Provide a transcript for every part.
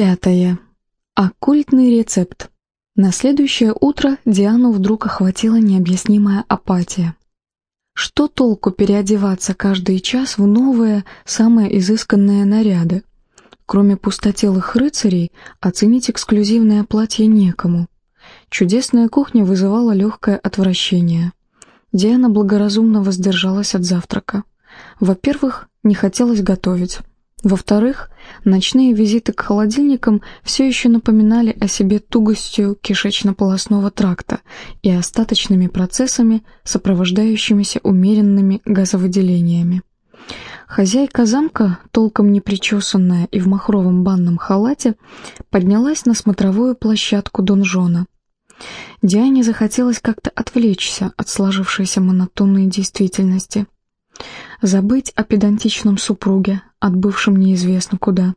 Пятое. Оккультный рецепт. На следующее утро Диану вдруг охватила необъяснимая апатия. Что толку переодеваться каждый час в новые, самые изысканные наряды? Кроме пустотелых рыцарей, оценить эксклюзивное платье некому. Чудесная кухня вызывала легкое отвращение. Диана благоразумно воздержалась от завтрака. Во-первых, не хотелось готовить. Во-вторых, ночные визиты к холодильникам все еще напоминали о себе тугостью кишечно-полостного тракта и остаточными процессами, сопровождающимися умеренными газовыделениями. Хозяйка замка, толком не причесанная и в махровом банном халате, поднялась на смотровую площадку донжона. Диане захотелось как-то отвлечься от сложившейся монотонной действительности – Забыть о педантичном супруге, отбывшем неизвестно куда.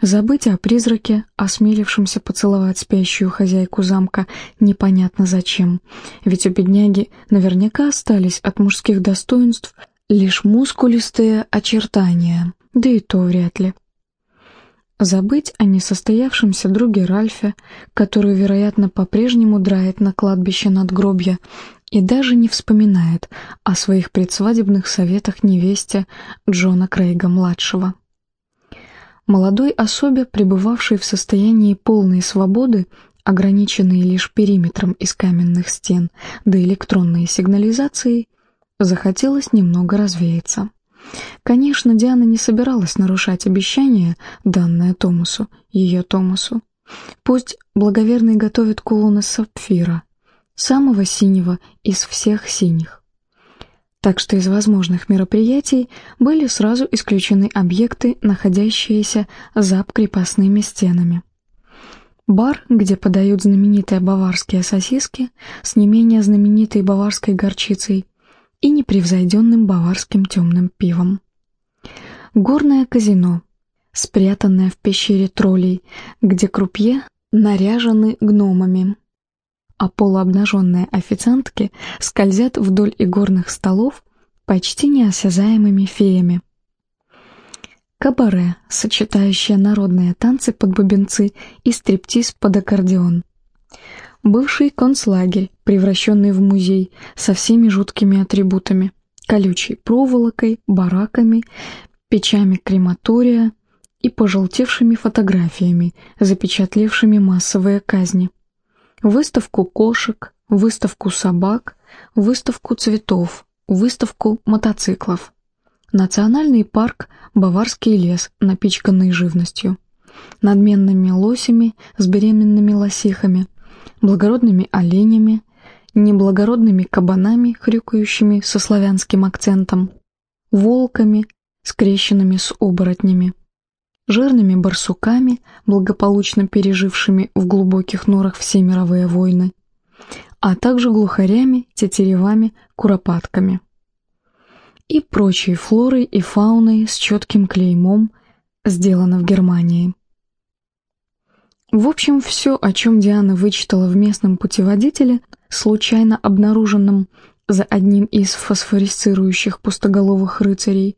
Забыть о призраке, осмелившемся поцеловать спящую хозяйку замка непонятно зачем, ведь у бедняги наверняка остались от мужских достоинств лишь мускулистые очертания, да и то вряд ли. Забыть о несостоявшемся друге Ральфе, который, вероятно, по-прежнему драет на кладбище надгробья, и даже не вспоминает о своих предсвадебных советах невесте Джона Крейга-младшего. Молодой особе, пребывавшей в состоянии полной свободы, ограниченной лишь периметром из каменных стен да электронной сигнализацией, захотелось немного развеяться. Конечно, Диана не собиралась нарушать обещание, данное Томасу, ее Томасу. Пусть благоверный готовит кулон сапфира, самого синего из всех синих. Так что из возможных мероприятий были сразу исключены объекты, находящиеся за крепостными стенами. Бар, где подают знаменитые баварские сосиски с не менее знаменитой баварской горчицей и непревзойденным баварским темным пивом. Горное казино, спрятанное в пещере троллей, где крупье наряжены гномами а полуобнаженные официантки скользят вдоль игорных столов почти неосязаемыми феями. Кабаре, сочетающее народные танцы под бубенцы и стриптиз под аккордеон. Бывший концлагерь, превращенный в музей со всеми жуткими атрибутами. Колючей проволокой, бараками, печами крематория и пожелтевшими фотографиями, запечатлевшими массовые казни выставку кошек, выставку собак, выставку цветов, выставку мотоциклов. Национальный парк «Баварский лес», напичканный живностью. Надменными лосями с беременными лосихами, благородными оленями, неблагородными кабанами, хрюкающими со славянским акцентом, волками, скрещенными с оборотнями, жирными барсуками, благополучно пережившими в глубоких норах все мировые войны, а также глухарями, тетеревами, куропатками. И прочей флорой и фауной с четким клеймом сделано в Германии. В общем, все, о чем Диана вычитала в местном путеводителе, случайно обнаруженном за одним из фосфорисцирующих пустоголовых рыцарей,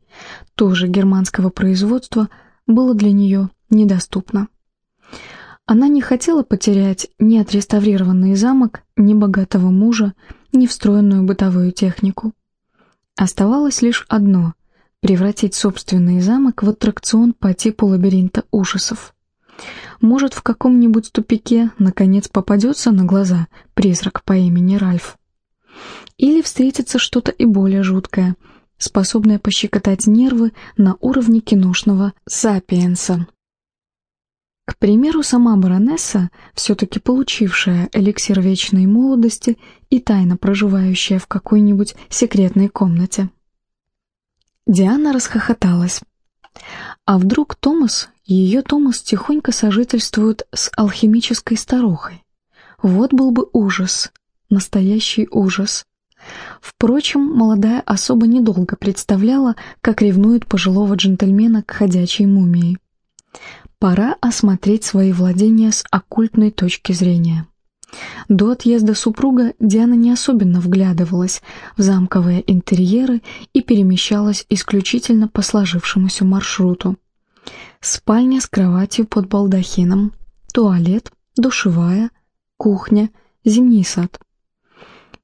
тоже германского производства – было для нее недоступно. Она не хотела потерять ни отреставрированный замок, ни богатого мужа, ни встроенную бытовую технику. Оставалось лишь одно — превратить собственный замок в аттракцион по типу лабиринта ужасов. Может, в каком-нибудь тупике наконец попадется на глаза призрак по имени Ральф. Или встретится что-то и более жуткое — способная пощекотать нервы на уровне киношного сапиенса. К примеру, сама баронесса, все-таки получившая эликсир вечной молодости и тайно проживающая в какой-нибудь секретной комнате. Диана расхохоталась. А вдруг Томас, ее Томас тихонько сожительствует с алхимической старухой? Вот был бы ужас, настоящий ужас. Впрочем, молодая особа недолго представляла, как ревнует пожилого джентльмена к ходячей мумии. Пора осмотреть свои владения с оккультной точки зрения. До отъезда супруга Диана не особенно вглядывалась в замковые интерьеры и перемещалась исключительно по сложившемуся маршруту. Спальня с кроватью под балдахином, туалет, душевая, кухня, зимний сад.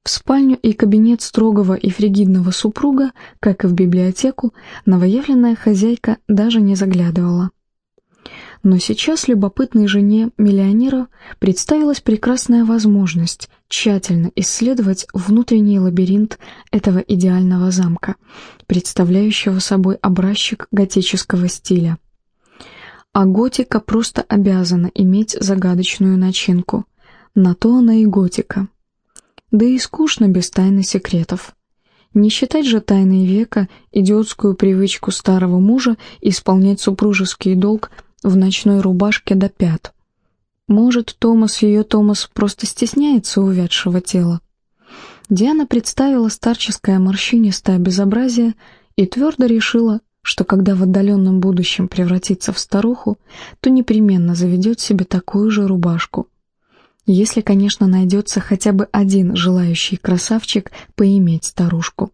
В спальню и кабинет строгого и фригидного супруга, как и в библиотеку, новоявленная хозяйка даже не заглядывала. Но сейчас любопытной жене миллионера представилась прекрасная возможность тщательно исследовать внутренний лабиринт этого идеального замка, представляющего собой образчик готического стиля. А готика просто обязана иметь загадочную начинку. На то она и готика. Да и скучно без тайны секретов. Не считать же тайной века идиотскую привычку старого мужа исполнять супружеский долг – в ночной рубашке до пят. Может, Томас ее Томас просто стесняется увядшего тела? Диана представила старческое морщинистое безобразие и твердо решила, что когда в отдаленном будущем превратится в старуху, то непременно заведет себе такую же рубашку. Если, конечно, найдется хотя бы один желающий красавчик поиметь старушку.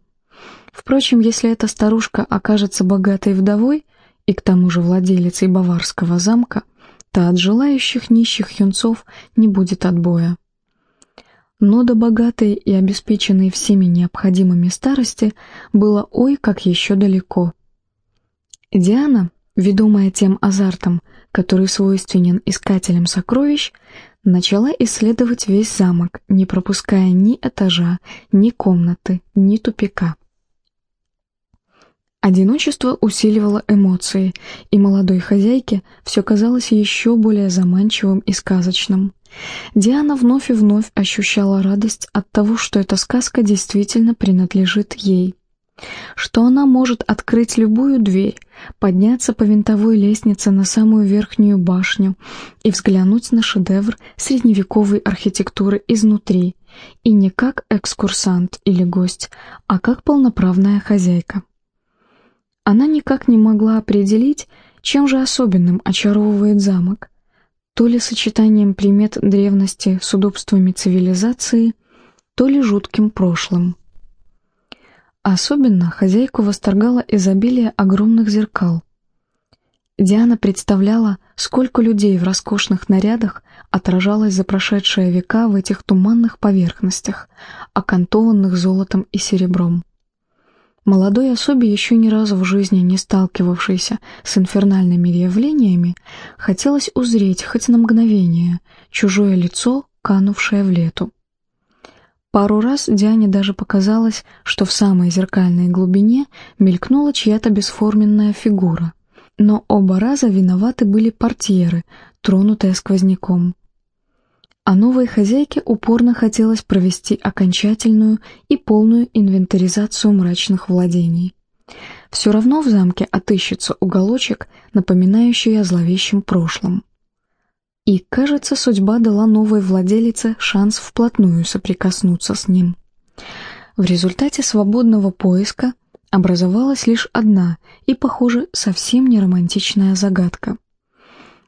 Впрочем, если эта старушка окажется богатой вдовой, и к тому же владелицей Баварского замка, то от желающих нищих юнцов не будет отбоя. Но до богатой и обеспеченной всеми необходимыми старости было ой как еще далеко. Диана, ведомая тем азартом, который свойственен искателям сокровищ, начала исследовать весь замок, не пропуская ни этажа, ни комнаты, ни тупика. Одиночество усиливало эмоции, и молодой хозяйке все казалось еще более заманчивым и сказочным. Диана вновь и вновь ощущала радость от того, что эта сказка действительно принадлежит ей. Что она может открыть любую дверь, подняться по винтовой лестнице на самую верхнюю башню и взглянуть на шедевр средневековой архитектуры изнутри, и не как экскурсант или гость, а как полноправная хозяйка. Она никак не могла определить, чем же особенным очаровывает замок. То ли сочетанием примет древности с удобствами цивилизации, то ли жутким прошлым. Особенно хозяйку восторгало изобилие огромных зеркал. Диана представляла, сколько людей в роскошных нарядах отражалось за прошедшие века в этих туманных поверхностях, окантованных золотом и серебром. Молодой особе, еще ни разу в жизни не сталкивавшейся с инфернальными явлениями, хотелось узреть хоть на мгновение чужое лицо, канувшее в лету. Пару раз Диане даже показалось, что в самой зеркальной глубине мелькнула чья-то бесформенная фигура. Но оба раза виноваты были портьеры, тронутые сквозняком а новой хозяйке упорно хотелось провести окончательную и полную инвентаризацию мрачных владений. Все равно в замке отыщется уголочек, напоминающий о зловещем прошлом. И, кажется, судьба дала новой владелице шанс вплотную соприкоснуться с ним. В результате свободного поиска образовалась лишь одна и, похоже, совсем не романтичная загадка.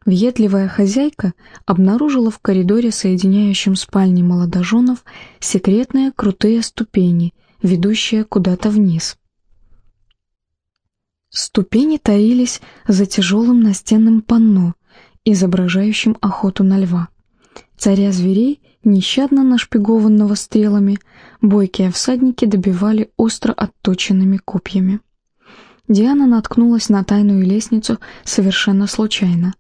Въедливая хозяйка обнаружила в коридоре, соединяющем спальни молодоженов, секретные крутые ступени, ведущие куда-то вниз. Ступени таились за тяжелым настенным панно, изображающим охоту на льва. Царя зверей, нещадно нашпигованного стрелами, бойкие всадники добивали остро отточенными копьями. Диана наткнулась на тайную лестницу совершенно случайно.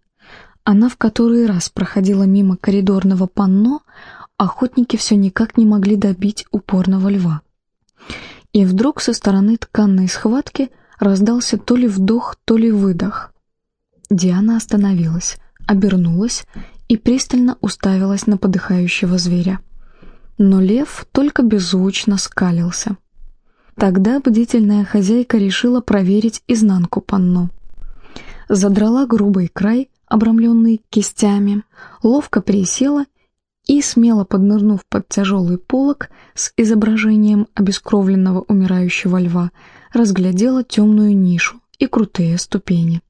Она в который раз проходила мимо коридорного панно, охотники все никак не могли добить упорного льва. И вдруг со стороны тканной схватки раздался то ли вдох, то ли выдох. Диана остановилась, обернулась и пристально уставилась на подыхающего зверя. Но лев только беззвучно скалился. Тогда бдительная хозяйка решила проверить изнанку панно. Задрала грубый край, обрамленный кистями, ловко присела и, смело поднырнув под тяжелый полог с изображением обескровленного умирающего льва, разглядела темную нишу и крутые ступени.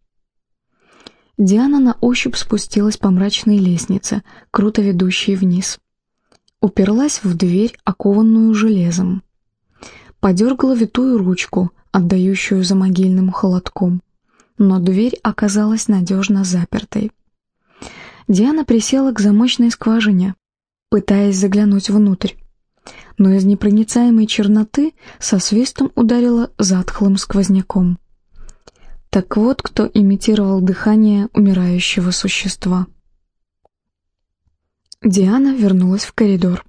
Диана на ощупь спустилась по мрачной лестнице, круто ведущей вниз. Уперлась в дверь, окованную железом. Подергала витую ручку, отдающую за могильным холодком. но дверь оказалась надежно запертой. Диана присела к замочной скважине, пытаясь заглянуть внутрь, но из непроницаемой черноты со свистом ударила затхлым сквозняком. Так вот, кто имитировал дыхание умирающего существа. Диана вернулась в коридор.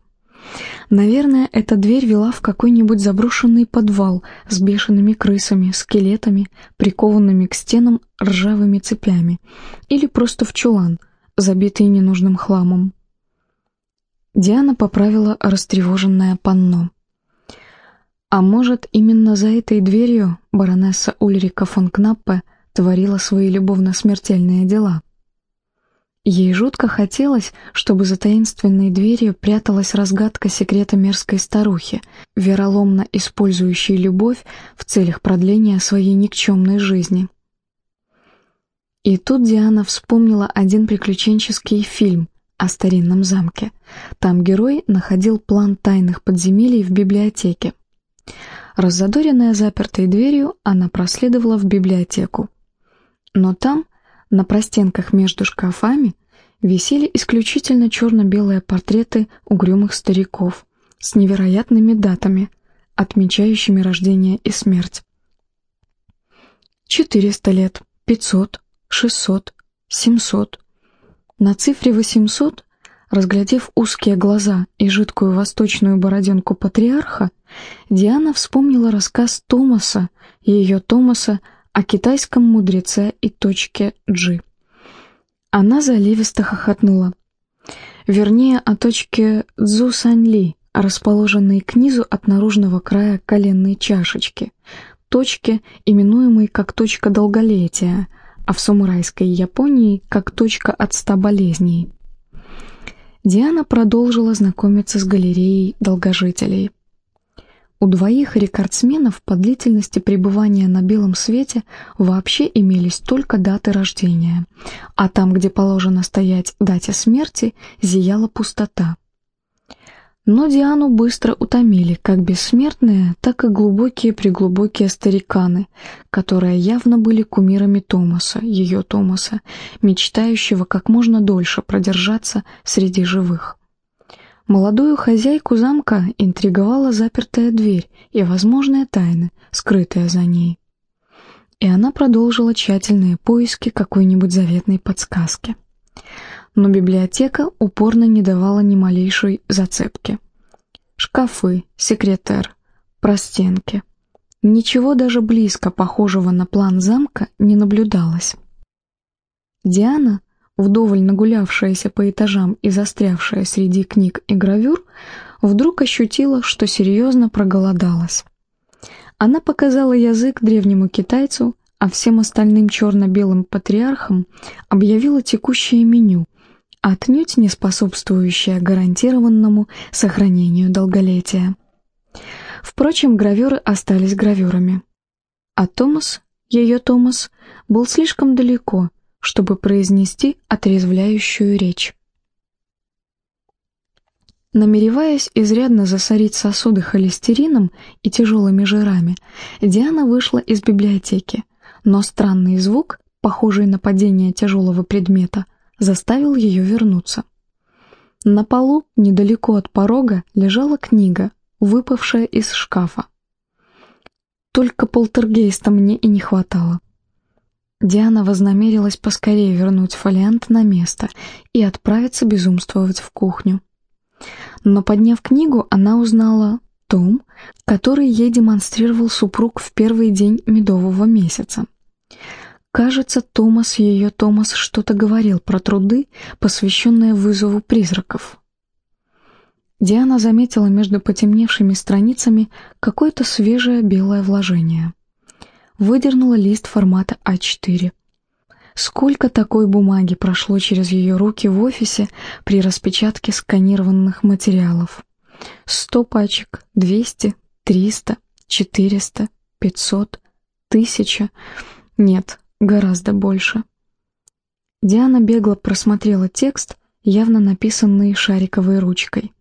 Наверное, эта дверь вела в какой-нибудь заброшенный подвал с бешеными крысами, скелетами, прикованными к стенам ржавыми цепями, или просто в чулан, забитый ненужным хламом. Диана поправила растревоженное панно. А может, именно за этой дверью баронесса Ульрика фон Кнаппе творила свои любовно-смертельные дела? Ей жутко хотелось, чтобы за таинственной дверью пряталась разгадка секрета мерзкой старухи, вероломно использующей любовь в целях продления своей никчемной жизни. И тут Диана вспомнила один приключенческий фильм о старинном замке. Там герой находил план тайных подземелий в библиотеке. Раззадоренная запертой дверью, она проследовала в библиотеку. Но там, на простенках между шкафами, висели исключительно черно-белые портреты угрюмых стариков с невероятными датами, отмечающими рождение и смерть. Четыреста лет, пятьсот, шестьсот, семьсот. На цифре восемьсот, разглядев узкие глаза и жидкую восточную бороденку патриарха, Диана вспомнила рассказ Томаса, ее Томаса, о китайском мудреце и точке G. Она заливисто хохотнула. Вернее, о точке Цзу Саньли, расположенной к низу от наружного края коленной чашечки, точке, именуемой как точка долголетия, а в самурайской Японии как точка от ста болезней. Диана продолжила знакомиться с галереей долгожителей. У двоих рекордсменов по длительности пребывания на белом свете вообще имелись только даты рождения, а там, где положено стоять дате смерти, зияла пустота. Но Диану быстро утомили как бессмертные, так и глубокие-преглубокие стариканы, которые явно были кумирами Томаса, ее Томаса, мечтающего как можно дольше продержаться среди живых. Молодую хозяйку замка интриговала запертая дверь и возможные тайны, скрытые за ней. И она продолжила тщательные поиски какой-нибудь заветной подсказки. Но библиотека упорно не давала ни малейшей зацепки. Шкафы, секретер, простенки. Ничего даже близко похожего на план замка не наблюдалось. Диана вдоволь нагулявшаяся по этажам и застрявшая среди книг и гравюр, вдруг ощутила, что серьезно проголодалась. Она показала язык древнему китайцу, а всем остальным черно-белым патриархам объявила текущее меню, отнюдь не способствующее гарантированному сохранению долголетия. Впрочем, гравюры остались гравюрами. А Томас, ее Томас, был слишком далеко, чтобы произнести отрезвляющую речь. Намереваясь изрядно засорить сосуды холестерином и тяжелыми жирами, Диана вышла из библиотеки, но странный звук, похожий на падение тяжелого предмета, заставил ее вернуться. На полу, недалеко от порога, лежала книга, выпавшая из шкафа. Только полтергейста мне и не хватало. Диана вознамерилась поскорее вернуть фолиант на место и отправиться безумствовать в кухню. Но подняв книгу, она узнала том, который ей демонстрировал супруг в первый день медового месяца. Кажется, Томас, ее Томас, что-то говорил про труды, посвященные вызову призраков. Диана заметила между потемневшими страницами какое-то свежее белое вложение выдернула лист формата А4. Сколько такой бумаги прошло через ее руки в офисе при распечатке сканированных материалов? Сто пачек, двести, триста, четыреста, пятьсот, тысяча. Нет, гораздо больше. Диана бегло просмотрела текст, явно написанный шариковой ручкой.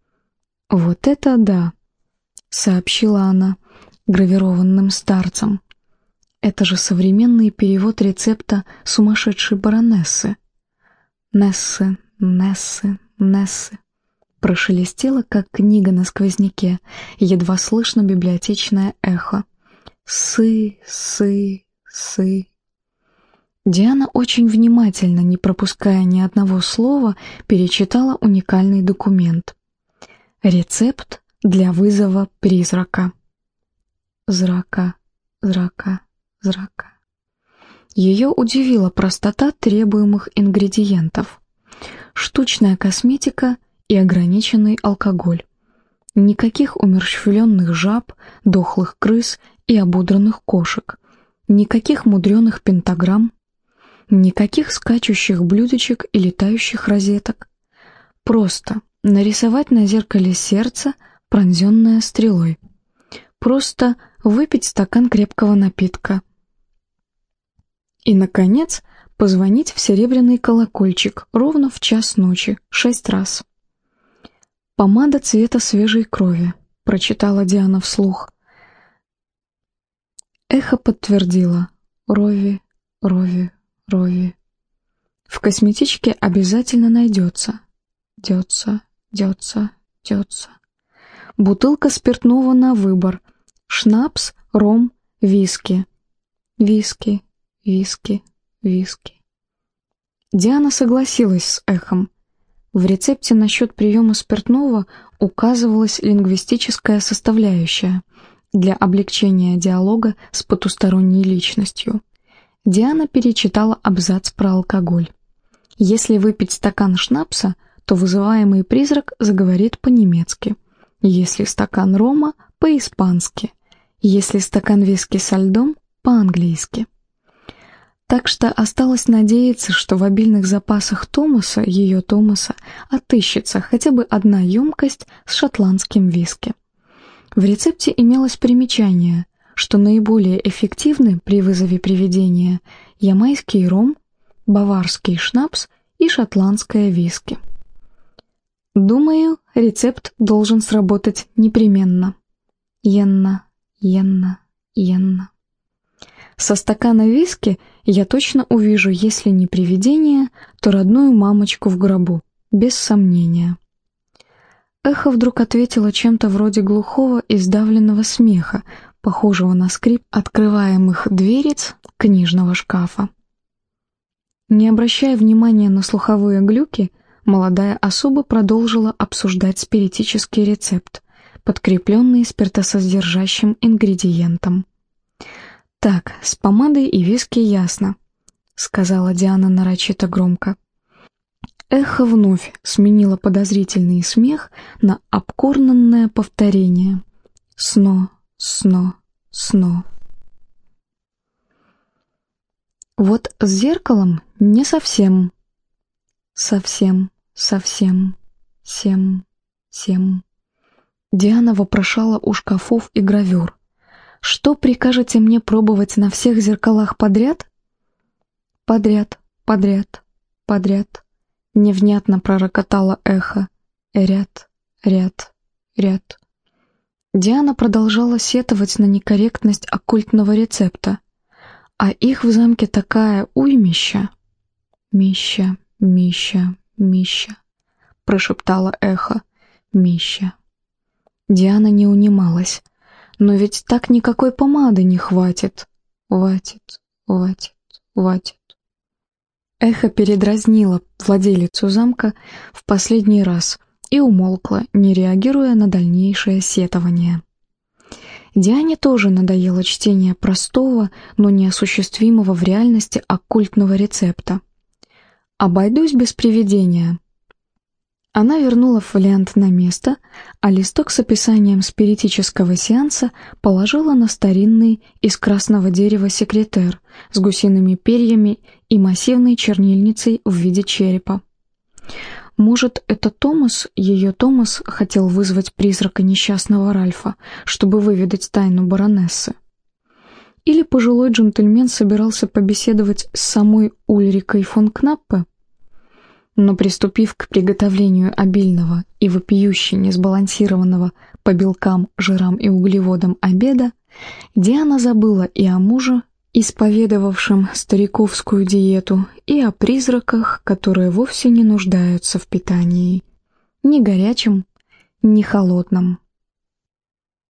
«Вот это да!» — сообщила она гравированным старцам. Это же современный перевод рецепта сумасшедшей баронессы. Нессы, Нессы, Нессы. Прошелестело, как книга на сквозняке, едва слышно библиотечное эхо. Сы, сы, сы. Диана очень внимательно, не пропуская ни одного слова, перечитала уникальный документ. Рецепт для вызова призрака. Зрака, зрака, зрака. Ее удивила простота требуемых ингредиентов. Штучная косметика и ограниченный алкоголь. Никаких умерщвленных жаб, дохлых крыс и ободранных кошек. Никаких мудреных пентаграмм. Никаких скачущих блюдечек и летающих розеток. Просто нарисовать на зеркале сердце, пронзенное стрелой. Просто выпить стакан крепкого напитка. И, наконец, позвонить в серебряный колокольчик ровно в час ночи, шесть раз. «Помада цвета свежей крови», — прочитала Диана вслух. Эхо подтвердило. Рови, Рови, Рови. В косметичке обязательно найдется. Дется, дется, дется. Бутылка спиртного на выбор. Шнапс, ром, виски. Виски, виски, виски. Диана согласилась с эхом. В рецепте насчет приема спиртного указывалась лингвистическая составляющая для облегчения диалога с потусторонней личностью. Диана перечитала абзац про алкоголь. Если выпить стакан шнапса, то вызываемый призрак заговорит по-немецки. Если стакан рома – по-испански. Если стакан виски со льдом – по-английски. Так что осталось надеяться, что в обильных запасах Томаса, ее Томаса, отыщется хотя бы одна емкость с шотландским виски. В рецепте имелось примечание, что наиболее эффективны при вызове привидения ямайский ром, баварский шнапс и шотландское виски. Думаю, рецепт должен сработать непременно. Йенна, йенна, йенна. Со стакана виски я точно увижу, если не привидение, то родную мамочку в гробу, без сомнения. Эхо вдруг ответило чем-то вроде глухого и сдавленного смеха, похожего на скрип открываемых дверец книжного шкафа. Не обращая внимания на слуховые глюки, молодая особа продолжила обсуждать спиритический рецепт, подкрепленный спиртосодержащим ингредиентом. «Так, с помадой и виски ясно», — сказала Диана нарочито громко. Эхо вновь сменило подозрительный смех на обкорнанное повторение. «Сно, сно, сно». Вот с зеркалом не совсем. Совсем, совсем, всем, всем. Диана вопрошала у шкафов и гравюр. Что прикажете мне пробовать на всех зеркалах подряд? Подряд, подряд, подряд. Невнятно пророкотало эхо. Ряд, ряд, ряд. Диана продолжала сетовать на некорректность оккультного рецепта. А их в замке такая уймища. «Мища, Мища, Мища», — прошептала эхо. «Мища». Диана не унималась. Но ведь так никакой помады не хватит. Хватит, хватит, хватит. Эхо передразнило владелицу замка в последний раз и умолкло, не реагируя на дальнейшее сетование. Диане тоже надоело чтение простого, но неосуществимого в реальности оккультного рецепта. «Обойдусь без привидения», она вернула фолиант на место, а листок с описанием спиритического сеанса положила на старинный из красного дерева секретер с гусиными перьями и массивной чернильницей в виде черепа. Может, это Томас, ее Томас, хотел вызвать призрака несчастного Ральфа, чтобы выведать тайну баронессы? Или пожилой джентльмен собирался побеседовать с самой Ульрикой фон Кнаппе? Но приступив к приготовлению обильного и вопиюще несбалансированного по белкам, жирам и углеводам обеда, Диана забыла и о муже, исповедовавшем стариковскую диету, и о призраках, которые вовсе не нуждаются в питании. Ни горячем, ни холодном.